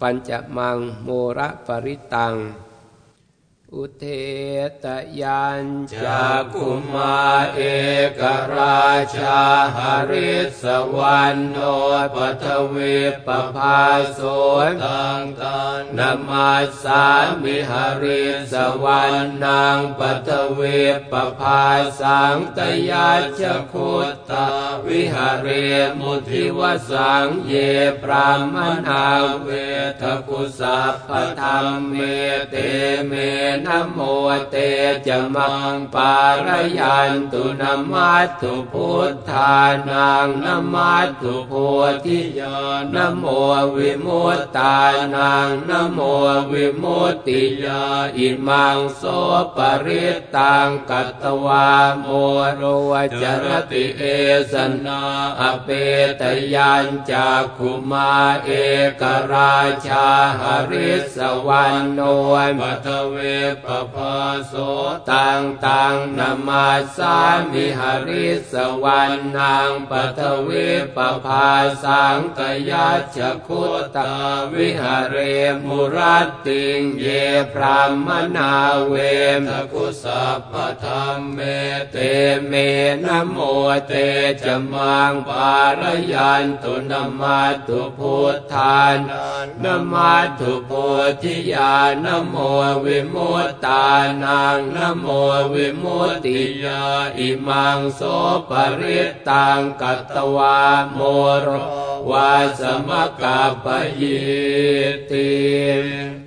ปัญจมังโมระปริตัง อุเทตยัญจากุมาเอกราชาหริสวรรณโนปทวีปภาโสตังตันนามาสามิหริสวรรณังปทวีปภาสังตยาจคุตตาวิหเรมุทิวะสังเย พราหมะณาเวทะคุสัพพะธัมเมเตเมนะโมเต จะ มังปาละยันตุ นะมัตถุพุทธานัง นะมัตถุโพธิยา นะโมวิมุตตานัง นะโมวิมุตติยาอิมังโส ปะริตตังกัตวาโมโรวจรติเอสนาอเปตยัญจากขุมาเอกราชาหริสวรรณโนมัทเวปภาโสตังตังนามาสามิหริสวรรณังปทเวปภาสังกยัจคุตาวิหเรมุรัตติงเยพราหมะณาเวทะคุสัพพะธัมเมเตเม นะโมเต จะ มังปาละยันตุ นะมัตถุพุทธานัง นะมัตถุโพธิยา นะโมวิมุตตานัง นะโมวิมุตติยาอิมังโส ปะริตตังกัตวาโมโรวาสมกาปยิติ